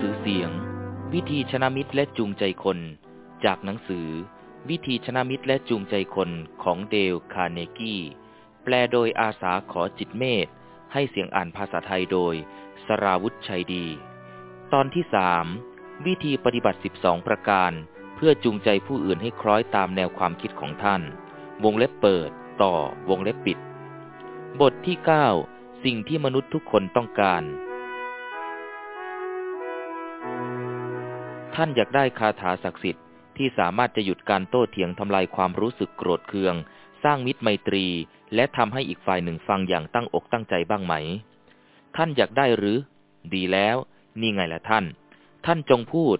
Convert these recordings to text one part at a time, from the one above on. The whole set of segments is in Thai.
สือเสียง วิธีชนะมิตรและจูงใจคน จากหนังสือ วิธีชนะมิตรและจูงใจคนของเดลคาร์เนกีแปลโดยอาษาขอจิตต์เมตต์ให้เสียงอ่านภาษาไทยโดย สราวุธชัยดี ตอนที่สามวิธีปฏิบัติ 12 ประการ เพื่อจูงใจผู้อื่นให้คล้อยตามแนวความคิดของท่าน วงเล็บเปิด ต่อวงเล็บปิด บทที่ 9 สิ่งที่มนุษย์ทุกคนต้องการ ท่านอยากได้คาถาศักดิ์สิทธิ์ที่สามารถจะหยุดการโต้เถียงทำลายความรู้สึกโกรธเคือง สร้างมิตรไมตรี และทำให้อีกฝ่ายหนึ่งฟังอย่างตั้งอกตั้งใจบ้างไหม ท่านอยากได้หรือ ดีแล้ว นี่ไงล่ะท่าน ท่านจงพูด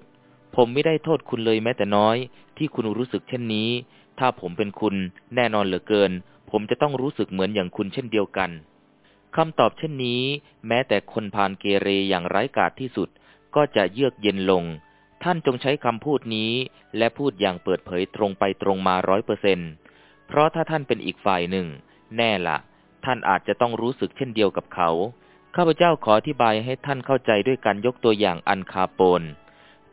ผมไม่ได้โทษคุณเลยแม้แต่น้อย ที่คุณรู้สึกเช่นนี้ ถ้าผมเป็นคุณ แน่นอนเหลือเกิน ผมจะต้องรู้สึกเหมือนอย่างคุณเช่นเดียวกันคำตอบเช่นนี้ แม้แต่คนพานเกเรอย่างไร้กาจที่สุด ก็จะเยือกเย็นลง ท่านจงใช้คำพูดนี้ และพูดอย่างเปิดเผยตรงไปตรงมาร้อยเปอร์เซนเพราะถ้าท่านเป็นอีกฝ่ายหนึ่ง แน่ละท่านอาจจะต้องรู้สึกเช่นเดียวกับเขา ข้าพเจ้าขออธิบายให้ท่านเข้าใจด้วยการยกตัวอย่างอันคาโปน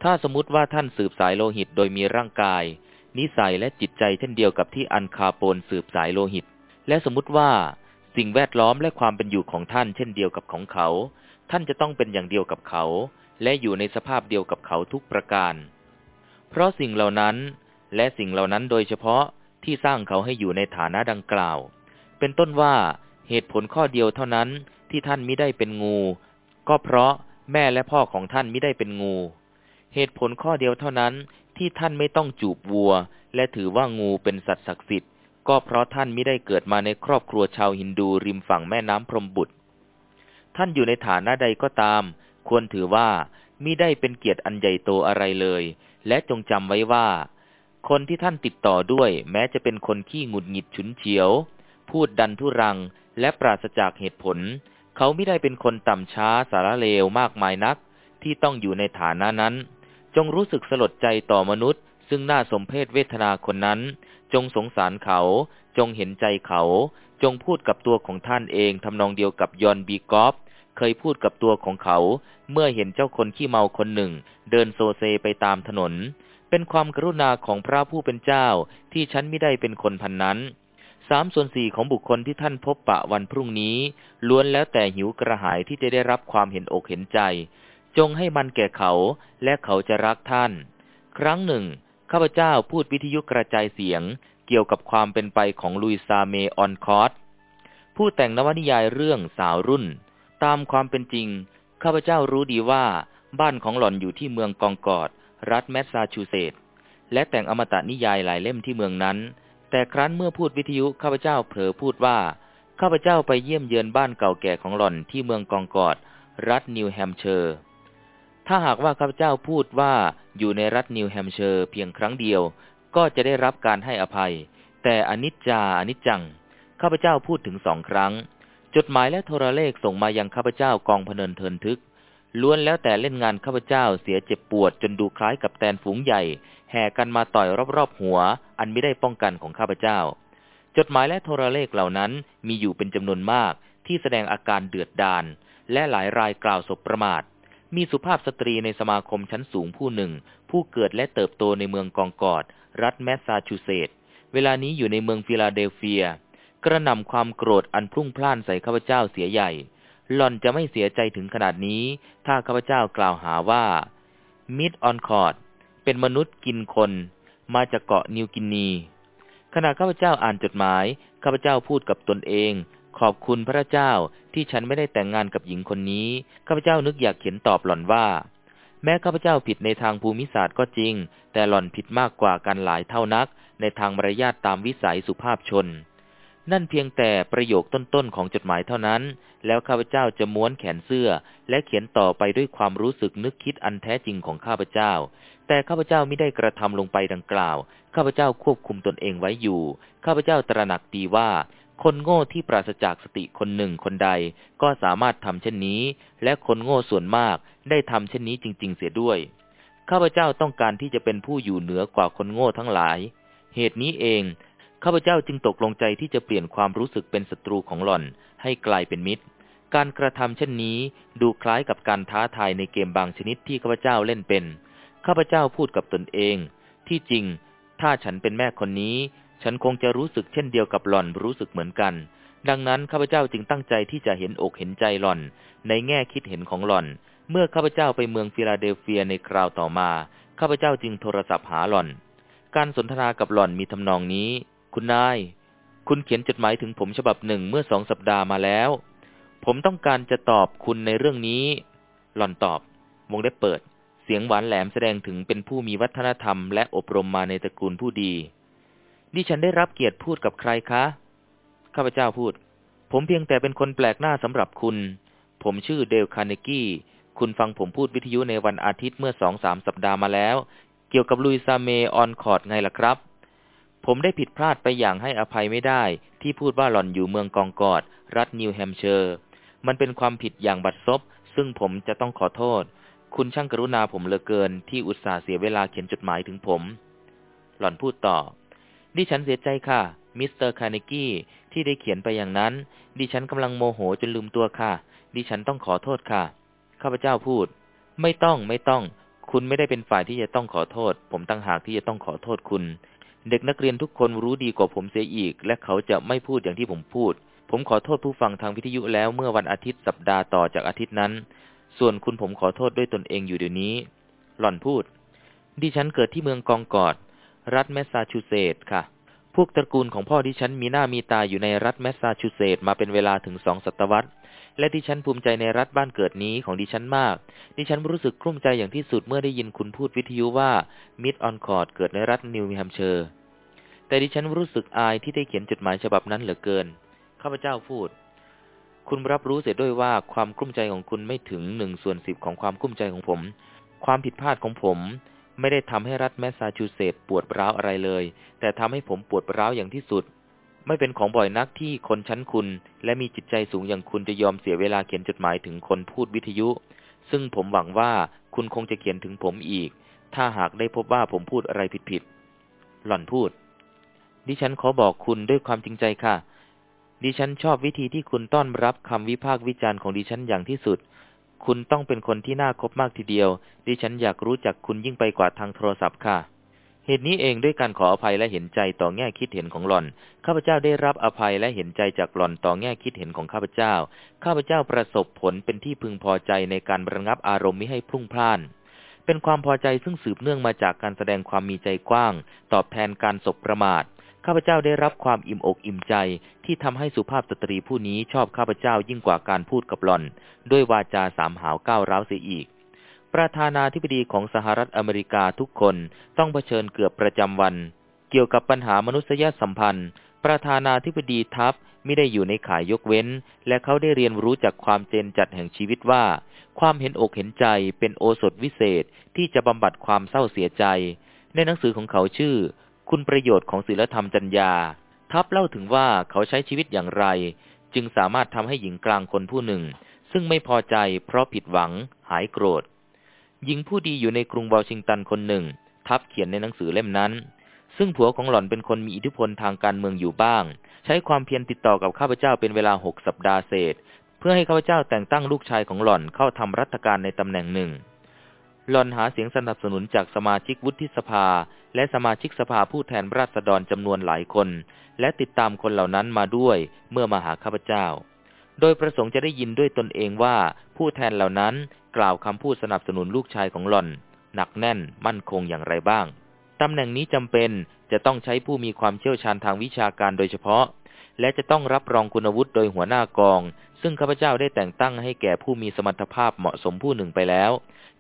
ถ้าสมมติว่าท่านสืบสายโลหิตโดยมีร่างกาย นิสัยและจิตใจเช่นเดียวกับที่อันคาโปนสืบสายโลหิต และสมมติว่า สิ่งแวดล้อมและความเป็นอยู่ของท่านเช่นเดียวกับของเขา ท่านจะต้องเป็นอย่างเดียวกับเขา และอยู่ในสภาพเดียวกับเขาทุกประการ เพราะสิ่งเหล่านั้น และสิ่งเหล่านั้นโดยเฉพาะที่สร้างเขาให้อยู่ในฐานะดังกล่าว เป็นต้นว่าเหตุผลข้อเดียวเท่านั้นที่ท่านมิได้เป็นงู ก็เพราะแม่และพ่อของท่านมิได้เป็นงู เหตุผลข้อเดียวเท่านั้นที่ท่านไม่ต้องจูบวัว และถือว่างูเป็นสัตว์ศักดิ์สิทธิ์ ก็เพราะท่านไม่ได้เกิดมาในครอบครัวชาวฮินดูริมฝั่งแม่น้ำพรหมบุตร ท่านอยู่ในฐานะใดก็ตาม ควรถือว่ามิได้เป็นเกียรติอันใหญ่โตอะไรเลย และจงจำไว้ว่า คนที่ท่านติดต่อด้วย แม้จะเป็นคนขี้หงุดหงิดฉุนเฉียว พูดดันทุรัง และปราศจากเหตุผล เขาไม่ได้เป็นคนต่ำช้าสารเลวมากมายนัก ที่ต้องอยู่ในฐานะนั้น จงรู้สึกสลดใจต่อมนุษย์ ซึ่งน่าสมเพศเวทนาคนนั้น จงสงสารเขา จงเห็นใจเขา จงพูดกับตัวของท่านเองทำนองเดียวกับยอนบีกอฟเคยพูดกับตัวของเขา เมื่อเห็นเจ้าคนขี้เมาคนหนึ่ง เดินโซเซไปตามถนน เป็นความกรุณาของพระผู้เป็นเจ้าที่ฉันไม่ได้เป็นคนพันนั้นสามส่วนสี่ของบุคคลที่ท่านพบปะวันพรุ่งนี้ ล้วนแล้วแต่หิวกระหายที่จะได้รับความเห็นอกเห็นใจ จงให้มันแก่เขาและเขาจะรักท่าน ครั้งหนึ่ง ข้าพเจ้าพูดวิทยุกระจายเสียงเกี่ยวกับความเป็นไปของลุยซาเมออลคอตต์ผู้แต่งนวนิยายเรื่องสาวรุ่น ตามความเป็นจริง ข้าพเจ้ารู้ดีว่าบ้านของหล่อนอยู่ที่เมืองคองคอร์ด รัฐแมสซาชูเซตส์และแต่งอมตะนิยายหลายเล่มที่เมืองนั้น แต่ครั้นเมื่อพูดวิทยุข้าพเจ้าเผลอพูดว่า ข้าพเจ้าไปเยี่ยมเยือนบ้านเก่าแก่ของหล่อนที่เมืองคองคอร์ด รัฐนิวแฮมเชอร์ ถ้าหากว่าข้าพเจ้าพูดว่าอยู่ในรัฐนิวแฮมเชอร์เพียงครั้งเดียว ก็จะได้รับการให้อภัย แต่อนิจจาอนิจจัง ข้าพเจ้าพูดถึงสองครั้ง จดหมายและโทรเลขส่งมายังข้าพเจ้ากองพะเนินเทินทึก ล้วนแล้วแต่เล่นงานข้าพเจ้าเสียเจ็บปวดจนดูคล้ายกับแตนฝูงใหญ่ แห่กันมาต่อยรอบๆหัว อันไม่ได้ป้องกันของข้าพเจ้า จดหมายและโทรเลขเหล่านั้นมีอยู่เป็นจำนวนมากที่แสดงอาการเดือดดาลและหลายรายกล่าวสบประมาท มีสุภาพสตรีในสมาคมชั้นสูงผู้หนึ่ง ผู้เกิดและเติบโตในเมืองคองคอร์ด รัฐแมสซาชูเซตส์เวลานี้อยู่ในเมืองฟิลาเดลเฟีย กระหน่ำความโกรธอันพุ่งพล่านใส่ข้าพเจ้าเสียใหญ่ หล่อนจะไม่เสียใจถึงขนาดนี้ ถ้าข้าพเจ้ากล่าวหาว่ามิสออลคอตต์เป็นมนุษย์กินคน มาจากเกาะนิวกินีขณะข้าพเจ้าอ่านจดหมาย ข้าพเจ้าพูดกับตนเอง ขอบคุณพระเจ้าที่ฉันไม่ได้แต่งงานกับหญิงคนนี้ ข้าพเจ้านึกอยากเขียนตอบหล่อนว่า แม้ข้าพเจ้าผิดในทางภูมิศาสตร์ก็จริง แต่หล่อนผิดมากกว่ากันหลายเท่านัก ในทางมารยาทตามวิสัยสุภาพชน นั่นเพียงแต่ประโยคต้นๆของจดหมายเท่านั้น แล้วข้าพเจ้าจะม้วนแขนเสื้อ และเขียนต่อไปด้วยความรู้สึกนึกคิดอันแท้จริงของข้าพเจ้า แต่ข้าพเจ้าไม่ได้กระทำลงไปดังกล่าว ข้าพเจ้าควบคุมตนเองไว้อยู่ ข้าพเจ้าตระหนักดีว่า คนโง่ที่ปราศจากสติคนหนึ่งคนใด ก็สามารถทำเช่นนี้ และคนโง่ส่วนมากได้ทำเช่นนี้จริง ๆ เสียด้วย ข้าพเจ้าต้องการที่จะเป็นผู้อยู่เหนือกว่าคนโง่ทั้งหลาย เหตุนี้เอง ข้าพเจ้าจึงตกลงใจที่จะเปลี่ยนความรู้สึกเป็นศัตรูของหล่อน ให้กลายเป็นมิตร การกระทำเช่นนี้ดูคล้ายกับการท้าทายในเกมบางชนิดที่ข้าพเจ้าเล่นเป็น ข้าพเจ้าพูดกับตนเอง ที่จริง ถ้าฉันเป็นแม่คนนี้ ฉันคงจะรู้สึกเช่นเดียวกับหล่อนรู้สึกเหมือนกัน ดังนั้นข้าพเจ้าจึงตั้งใจที่จะเห็นอกเห็นใจหล่อน ในแง่คิดเห็นของหล่อน เมื่อข้าพเจ้าไปเมืองฟิลาเดลเฟียในคราวต่อมา ข้าพเจ้าจึงโทรศัพท์หาหล่อน การสนทนากับหล่อนมีทำนองนี้ คุณนาย คุณเขียนจดหมายถึงผมฉบับหนึ่งเมื่อสองสัปดาห์มาแล้ว ผมต้องการจะตอบคุณในเรื่องนี้ หล่อนตอบ วงได้เปิด เสียงหวานแหลมแสดงถึงเป็นผู้มีวัฒนธรรมและอบรมมาในตระกูลผู้ดี ดิฉันได้รับเกียรติพูดกับใครคะ ข้าพเจ้าพูด ผมเพียงแต่เป็นคนแปลกหน้าสำหรับคุณ ผมชื่อเดลคาร์เนกี้ คุณฟังผมพูดวิทยุในวันอาทิตย์เมื่อสองสามสัปดาห์มาแล้ว เกี่ยวกับลุยซาเมออนคอร์ดไงล่ะครับ ผมได้ผิดพลาดไปอย่างให้อภัยไม่ได้ ที่พูดว่าหล่อนอยู่เมืองคองคอร์ด รัฐนิวแฮมเชอร์ มันเป็นความผิดอย่างบัดซบ ซึ่งผมจะต้องขอโทษ คุณช่างกรุณาผมเหลือเกินที่อุตส่าห์เสียเวลาเขียนจดหมายถึงผม หล่อนพูดต่อ ดิฉันเสียใจค่ะ มิสเตอร์คาร์เนกี้ที่ได้เขียนไปอย่างนั้น ดิฉันกำลังโมโหจนลืมตัวค่ะ ดิฉันต้องขอโทษค่ะ ข้าพเจ้าพูด ไม่ต้องไม่ต้อง คุณไม่ได้เป็นฝ่ายที่จะต้องขอโทษ ผมตั้งหากที่จะต้องขอโทษคุณ เด็กนักเรียนทุกคนรู้ดีกว่าผมเสียอีก และเขาจะไม่พูดอย่างที่ผมพูด ผมขอโทษผู้ฟังทางวิทยุแล้วเมื่อวันอาทิตย์สัปดาห์ต่อจากอาทิตย์นั้น ส่วนคุณผมขอโทษด้วยตนเองอยู่เดี๋ยวนี้ หล่อนพูด ดิฉันเกิดที่เมืองกองกอด รัฐแมสซาชูเซตส์ค่ะ พวกตระกูลของพ่อดิฉันมีหน้ามีตาอยู่ในรัฐแมสซาชูเซตส์มาเป็นเวลาถึงสองศตวรรษ และดิฉันภูมิใจในรัฐบ้านเกิดนี้ของดิฉันมาก ดิฉันรู้สึกกลุ้มใจอย่างที่สุดเมื่อได้ยินคุณพูดวิทยุว่ามิสออลคอตต์เกิดในรัฐนิวแฮมเชอร์ แต่ดิฉันรู้สึกอายที่ได้เขียนจดหมายฉบับนั้นเหลือเกิน ข้าพเจ้าพูดคุณรับรู้เสียด้วยว่าความกลุ้มใจของคุณไม่ถึงหนึ่งส่วนสิบของความกลุ้มใจของผม ความผิดพลาดของผม ไม่ได้ทำให้รัฐแมสซาชูเซตส์ปวดร้าวอะไรเลย แต่ทำให้ผมปวดร้าวอย่างที่สุด ไม่เป็นของบ่อยนักที่คนชั้นคุณ และมีจิตใจสูงอย่างคุณจะยอมเสียเวลาเขียนจดหมายถึงคนพูดวิทยุ ซึ่งผมหวังว่าคุณคงจะเขียนถึงผมอีก ถ้าหากได้พบว่าผมพูดอะไรผิดๆหล่อนพูด ดิฉันขอบอกคุณด้วยความจริงใจค่ะ ดิฉันชอบวิธีที่คุณต้อนรับคำวิพากษ์วิจารณ์ของดิฉันอย่างที่สุด คุณต้องเป็นคนที่น่าคบมากทีเดียว ดิฉันอยากรู้จักคุณยิ่งไปกว่าทางโทรศัพท์ค่ะ เหตุนี้เองด้วยการขออภัยและเห็นใจต่อแง่คิดเห็นของหล่อน ข้าพเจ้าได้รับอภัยและเห็นใจจากหล่อนต่อแง่คิดเห็นของข้าพเจ้า ข้าพเจ้าประสบผลเป็นที่พึงพอใจในการระงับอารมณ์ไม่ให้พุ่งพล่าน เป็นความพอใจซึ่งสืบเนื่องมาจากการแสดงความมีใจกว้าง ตอบแทนการสบประมาท ข้าพเจ้าได้รับความอิ่มอกอิ่มใจที่ทำให้สุภาพสตรีผู้นี้ชอบข้าพเจ้ายิ่งกว่าการพูดกับหล่อน ด้วยวาจาสามหาวก้าวร้าวเสียอีก ประธานาธิบดีของสหรัฐอเมริกาทุกคนต้องเผชิญเกือบประจำวัน เกี่ยวกับปัญหามนุษยสัมพันธ์ ประธานาธิบดีทัพไม่ได้อยู่ในขายยกเว้น และเขาได้เรียนรู้จากความเจนจัดแห่งชีวิตว่า ความเห็นอกเห็นใจเป็นโอสถวิเศษที่จะบำบัดความเศร้าเสียใจ ในหนังสือของเขาชื่อ คุณประโยชน์ของศีลธรรมจัญญา ทัพเล่าถึงว่าเขาใช้ชีวิตอย่างไร จึงสามารถทำให้หญิงกลางคนผู้หนึ่ง ซึ่งไม่พอใจเพราะผิดหวังหายโกรธ หญิงผู้ดีอยู่ในกรุงวอชิงตันคนหนึ่ง ทับเขียนในหนังสือเล่มนั้น ซึ่งผัวของหล่อนเป็นคนมีอิทธิพลทางการเมืองอยู่บ้าง ใช้ความเพียรติดต่อกับข้าพเจ้าเป็นเวลาหกสัปดาห์เศษ เพื่อให้ข้าพเจ้าแต่งตั้งลูกชายของหล่อนเข้าทำรัฐการในตำแหน่งหนึ่ง หลอนหาเสียงสนับสนุนจากสมาชิกวุฒิสภา และสมาชิกสภาผู้แทนราษฎรจำนวนหลายคน และติดตามคนเหล่านั้นมาด้วยเมื่อมาหาข้าพเจ้า โดยประสงค์จะได้ยินด้วยตนเองว่าผู้แทนเหล่านั้นกล่าวคำพูดสนับสนุนลูกชายของหลอน หนักแน่นมั่นคงอย่างไรบ้างตำแหน่งนี้จำเป็นจะต้องใช้ผู้มีความเชี่ยวชาญทางวิชาการโดยเฉพาะ และจะต้องรับรองคุณวุฒิโดยหัวหน้ากอง ซึ่งข้าพเจ้าได้แต่งตั้งให้แก่ผู้มีสมรรถภาพเหมาะสมผู้หนึ่งไปแล้ว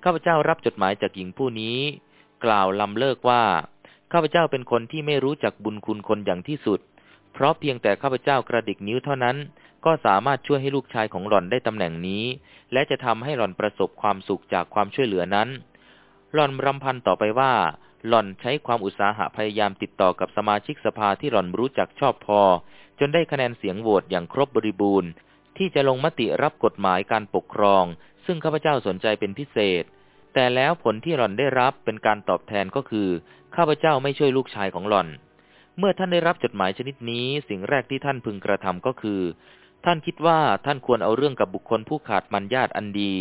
ข้าพเจ้ารับจดหมายจากหญิงผู้นี้ กล่าวลำเลิกว่า ข้าพเจ้าเป็นคนที่ไม่รู้จักบุญคุณคนอย่างที่สุด เพราะเพียงแต่ข้าพเจ้ากระดิกนิ้วเท่านั้น ก็สามารถช่วยให้ลูกชายของหล่อนได้ตำแหน่งนี้ และจะทำให้หล่อนประสบความสุขจากความช่วยเหลือนั้น หล่อนรำพันต่อไปว่า หล่อนใช้ความอุตสาหะพยายามติดต่อกับสมาชิกสภาที่หล่อนรู้จักชอบพอ จนได้คะแนนเสียงโหวตอย่างครบบริบูรณ์ที่จะลงมติรับกฎหมายการปกครอง ซึ่งข้าพเจ้าสนใจเป็นพิเศษ แต่แล้วผลที่หล่อนได้รับเป็นการตอบแทนก็คือข้าพเจ้าไม่ช่วยลูกชายของหล่อน เมื่อท่านได้รับจดหมายชนิดนี้ สิ่งแรกที่ท่านพึงกระทำก็คือ ท่านคิดว่าท่านควรเอาเรื่องกับบุคคลผู้ขาดมันญาติอันดี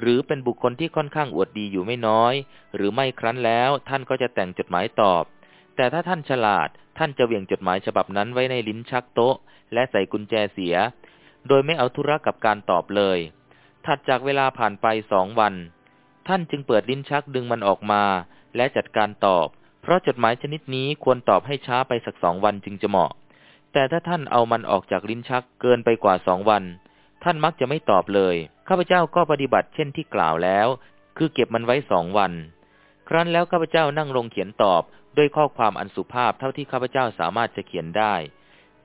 หรือเป็นบุคคลที่ค่อนข้างอวดดีอยู่ไม่น้อย หรือไม่ครั้นแล้วท่านก็จะแต่งจดหมายตอบ แต่ถ้าท่านฉลาด ท่านจะเวียงจดหมายฉบับนั้นไว้ในลิ้นชักโต๊ะ และใส่กุญแจเสีย โดยไม่เอาธุระกับการตอบเลย ถัดจากเวลาผ่านไปสองวัน ท่านจึงเปิดลิ้นชักดึงมันออกมา และจัดการตอบ เพราะจดหมายชนิดนี้ควรตอบให้ช้าไปสักสองวันจึงจะเหมาะ แต่ถ้าท่านเอามันออกจากลิ้นชักเกินไปกว่าสองวัน ท่านมักจะไม่ตอบเลย ข้าพเจ้าก็ปฏิบัติเช่นที่กล่าวแล้ว คือเก็บมันไว้สองวัน ครั้นแล้วข้าพเจ้านั่งลงเขียนตอบด้วยข้อความอันสุภาพเท่าที่ข้าพเจ้าสามารถจะเขียนได้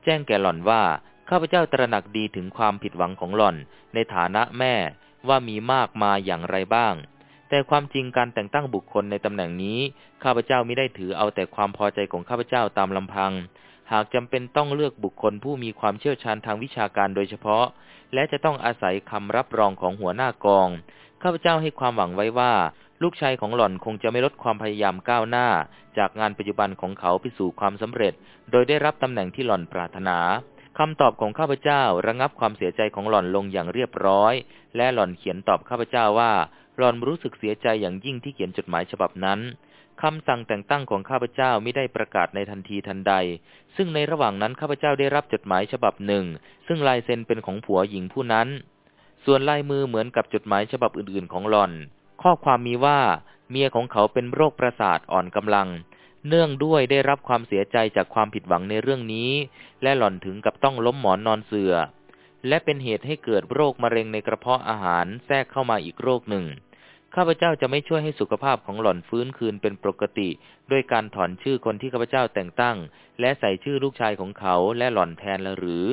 แจ้งแก่หล่อนว่า ข้าพเจ้าตระหนักดีถึงความผิดหวังของหล่อน ในฐานะแม่ว่ามีมากมาอย่างไรบ้าง แต่ความจริงการแต่งตั้งบุคคลในตำแหน่งนี้ ข้าพเจ้าไม่ได้ถือเอาแต่ความพอใจของข้าพเจ้าตามลำพัง หากจำเป็นต้องเลือกบุคคลผู้มีความเชี่ยวชาญทางวิชาการโดยเฉพาะ และจะต้องอาศัยคำรับรองของหัวหน้ากอง ข้าพเจ้าให้ความหวังไว้ว่า ลูกชายของหล่อนคงจะไม่ลดความพยายามก้าวหน้า จากงานปัจจุบันของเขาไปสู่ความสำเร็จ โดยได้รับตำแหน่งที่หล่อนปรารถนา คำตอบของข้าพเจ้าระงับความเสียใจของหล่อนลงอย่างเรียบร้อย และหล่อนเขียนตอบข้าพเจ้าว่า หล่อนรู้สึกเสียใจอย่างยิ่งที่เขียนจดหมายฉบับนั้นคำสั่งแต่งตั้งของข้าพเจ้าไม่ได้ประกาศในทันทีทันใด ซึ่งในระหว่างนั้นข้าพเจ้าได้รับจดหมายฉบับหนึ่ง ซึ่งลายเซ็นเป็นของผัวหญิงผู้นั้น ส่วนลายมือเหมือนกับจดหมายฉบับอื่นๆ ของหล่อน ข้อความมีว่า เมียของเขาเป็นโรคประสาทอ่อนกำลัง เนื่องด้วยได้รับความเสียใจจากความผิดหวังในเรื่องนี้ และหล่อนถึงกับต้องล้มหมอนนอนเสือ่อ และเป็นเหตุให้เกิดโรคมะเร็งในกระเพาะอาหารแทรกเข้ามาอีกโรคหนึ่ง ข้าพเจ้าจะไม่ช่วยให้สุขภาพของหล่อนฟื้นคืนเป็นปกติ ด้วยการถอนชื่อคนที่ข้าพเจ้าแต่งตั้ง และใส่ชื่อลูกชายของเขาและหล่อนแทนละหรือ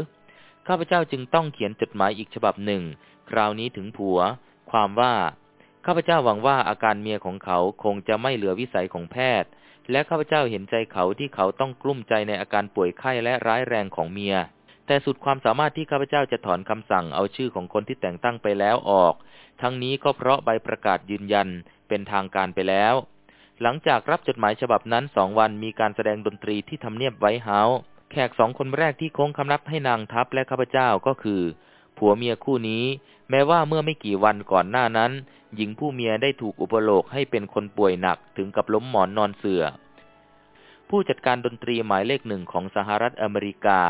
ข้าพเจ้าจึงต้องเขียนจดหมายอีกฉบับหนึ่ง คราวนี้ถึงผัว ความว่า ข้าพเจ้าหวังว่าอาการเมียของเขาคงจะไม่เหลือวิสัยของแพทย์ และข้าพเจ้าเห็นใจเขาที่เขาต้องกลุ้มใจในอาการป่วยไข้และร้ายแรงของเมีย แต่สุดความสามารถที่ข้าพเจ้าจะถอนคำสั่งเอาชื่อของคนที่แต่งตั้งไปแล้วออก ทั้งนี้ก็เพราะใบประกาศยืนยันเป็นทางการไปแล้ว หลังจากรับจดหมายฉบับนั้นสองวันมีการแสดงดนตรีที่ทำเนียบไว้เฮาแขกสองคนแรกที่โค้งคำนับให้นางทัพและข้าพเจ้าก็คือ ผัวเมียคู่นี้ แม้ว่าเมื่อไม่กี่วันก่อนหน้านั้น หญิงผู้เมียได้ถูกอุปโลกให้เป็นคนป่วยหนักถึงกับล้มหมอนนอนเสือ่อ ผู้จัดการดนตรีหมายเลขหนึ่งของสหรัฐอเมริกา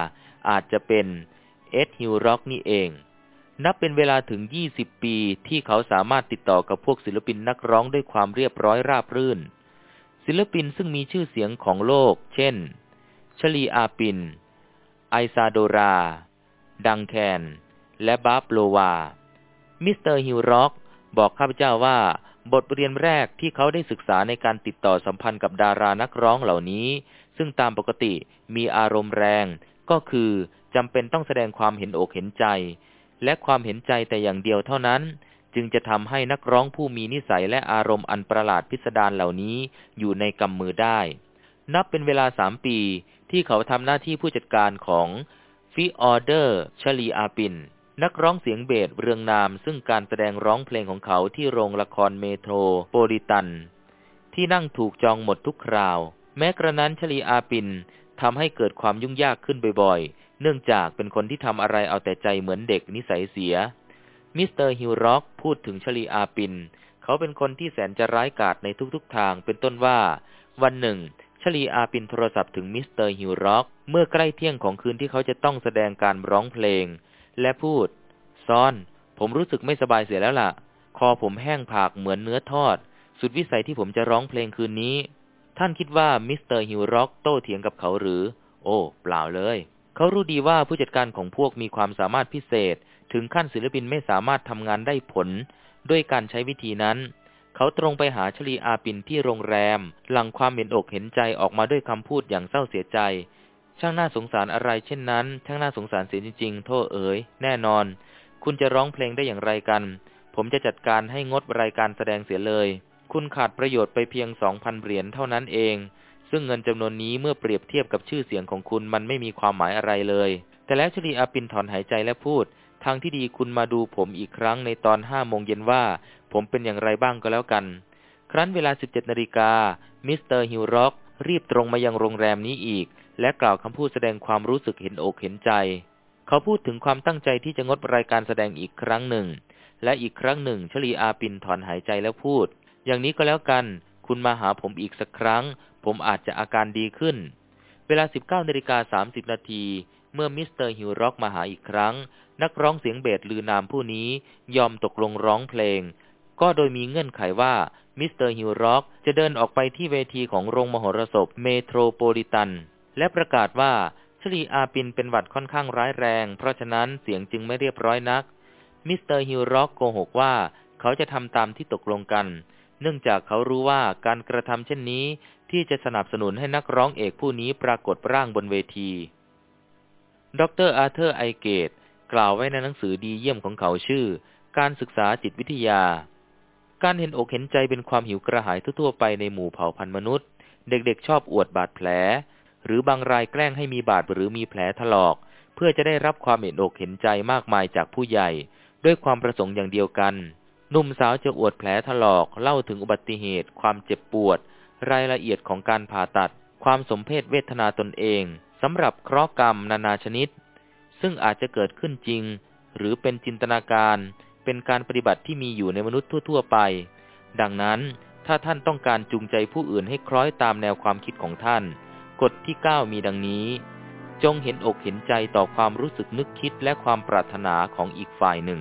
อาจจะเป็นเอ็ดฮิวร็อกนี่เอง นับเป็นเวลาถึง 20 ปีที่เขาสามารถติดต่อกับพวกศิลปินนักร้องด้วยความเรียบร้อยราบรื่น ศิลปินซึ่งมีชื่อเสียงของโลก เช่น ชลีอาปิน ไอซาโดรา ดังแคน และปาฟโลวา มิสเตอร์ฮิวร็อก บอกข้าพเจ้าว่า บทเรียนแรกที่เขาได้ศึกษาในการติดต่อสัมพันธ์กับดารานักร้องเหล่านี้ ซึ่งตามปกติมีอารมณ์แรง ก็คือจำเป็นต้องแสดงความเห็นอกเห็นใจ และความเห็นใจแต่อย่างเดียวเท่านั้น จึงจะทำให้นักร้องผู้มีนิสัยและอารมณ์อันประหลาดพิสดารเหล่านี้อยู่ในกำมือได้ นับเป็นเวลาสามปีที่เขาทำหน้าที่ผู้จัดการของฟีโอดอร์ชลีอาปิน นักร้องเสียงเบสเรืองนามซึ่งการแสดงร้องเพลงของเขาที่โรงละครเมโทรโปลิตัน ที่นั่งถูกจองหมดทุกคราว แม้กระนั้นชลีอาปินทำให้เกิดความยุ่งยากขึ้นบ่อยๆ เนื่องจากเป็นคนที่ทำอะไรเอาแต่ใจเหมือนเด็กนิสัยเสีย มิสเตอร์ฮิวร็อกพูดถึงชลีอาปิน เขาเป็นคนที่แสนจะร้ายกาจในทุกๆทาง เป็นต้นว่า วันหนึ่งชลีอาปินโทรศัพท์ถึงมิสเตอร์ฮิวร็อกเมื่อใกล้เที่ยงของคืนที่เขาจะต้องแสดงการร้องเพลง และพูด ซอล ผมรู้สึกไม่สบายเสียแล้วล่ะ คอผมแห้งผากเหมือนเนื้อทอด สุดวิสัยที่ผมจะร้องเพลงคืนนี้ ท่านคิดว่ามิสเตอร์ฮิวร็อกโต้เถียงกับเขาหรือ โอ้ เปล่าเลย เขารู้ดีว่าผู้จัดการของพวกมีความสามารถพิเศษ ถึงขั้นศิลปินไม่สามารถทำงานได้ผล ด้วยการใช้วิธีนั้นเขาตรงไปหาชลีอาปินที่โรงแรม หลังความเห็นอกเห็นใจออกมาด้วยคำพูดอย่างเศร้าเสียใจ ช่างน่าสงสารอะไรเช่นนั้น ช่างน่าสงสารเสียจริงๆ โทษเอ๋ย แน่นอน คุณจะร้องเพลงได้อย่างไรกัน ผมจะจัดการให้งดรายการแสดงเสียเลย คุณขาดประโยชน์ไปเพียงสองพันเหรียญเท่านั้นเอง ซึ่งเงินจำนวนนี้เมื่อเปรียบเทียบกับชื่อเสียงของคุณมันไม่มีความหมายอะไรเลย แต่แล้วชลีอาปินถอนหายใจและพูด ทางที่ดีคุณมาดูผมอีกครั้งในตอนห้าโมงเย็นว่า ผมเป็นอย่างไรบ้างก็แล้วกัน ครั้นเวลาสิบเจ็ดนาฬิกา มิสเตอร์ฮิวร็อกรีบตรงมายังโรงแรมนี้อีก และกล่าวคำพูดแสดงความรู้สึกเห็นอกเห็นใจ เขาพูดถึงความตั้งใจที่จะงดรายการแสดงอีกครั้งหนึ่ง และอีกครั้งหนึ่งชลีอาปินถอนหายใจแล้วพูด อย่างนี้ก็แล้วกัน คุณมาหาผมอีกสักครั้ง ผมอาจจะอาการดีขึ้น เวลา 19นาฬิกา30นาทีเมื่อมิสเตอร์ฮิวร็อกมาหาอีกครั้ง นักร้องเสียงเบสลือนามผู้นี้ยอมตกลงร้องเพลง ก็โดยมีเงื่อนไขว่ามิสเตอร์ฮิวร็อกจะเดินออกไปที่เวทีของโรงมโหรสพเมโทรโพลิตัน และประกาศว่าชลีอาปินเป็นหวัดค่อนข้างร้ายแรง เพราะฉะนั้นเสียงจึงไม่เรียบร้อยนัก มิสเตอร์ฮิวร็อกโกหกว่าเขาจะทำตามที่ตกลงกัน เนื่องจากเขารู้ว่าการกระทำเช่นนี้ ที่จะสนับสนุนให้นักร้องเอกผู้นี้ปรากฏร่างบนเวที ดรอาร์เธอร์ไอเกต กล่าวไว้ในหนังสือดีเยี่ยมของเขาชื่อ การศึกษาจิตวิทยา การเห็นอกเห็นใจเป็นความหิวกระหายทั่วไปในหมู่เผ่าพันธุ์มนุษย์ เด็กๆชอบอวดบาดแผล หรือบางรายแกล้งให้มีบาดหรือมีแผลถลอก เพื่อจะได้รับความเห็นอกเห็นใจมากมายจากผู้ใหญ่ ด้วยความประสงค์อย่างเดียวกัน หนุ่มสาวจะอวดแผลถลอกเล่าถึงอุบัติเหตุ ความเจ็บปวด รายละเอียดของการผ่าตัด ความสมเพศเวทนาตนเองสำหรับเคราะห์กรรมนานาชนิด ซึ่งอาจจะเกิดขึ้นจริง หรือเป็นจินตนาการ เป็นการปฏิบัติที่มีอยู่ในมนุษย์ทั่ว ๆ ไป ดังนั้นถ้าท่านต้องการจูงใจผู้อื่นให้คล้อยตามแนวความคิดของท่าน กฎที่ 9 มีดังนี้ จงเห็นอกเห็นใจต่อความรู้สึกนึกคิดและความปรารถนาของอีกฝ่ายหนึ่ง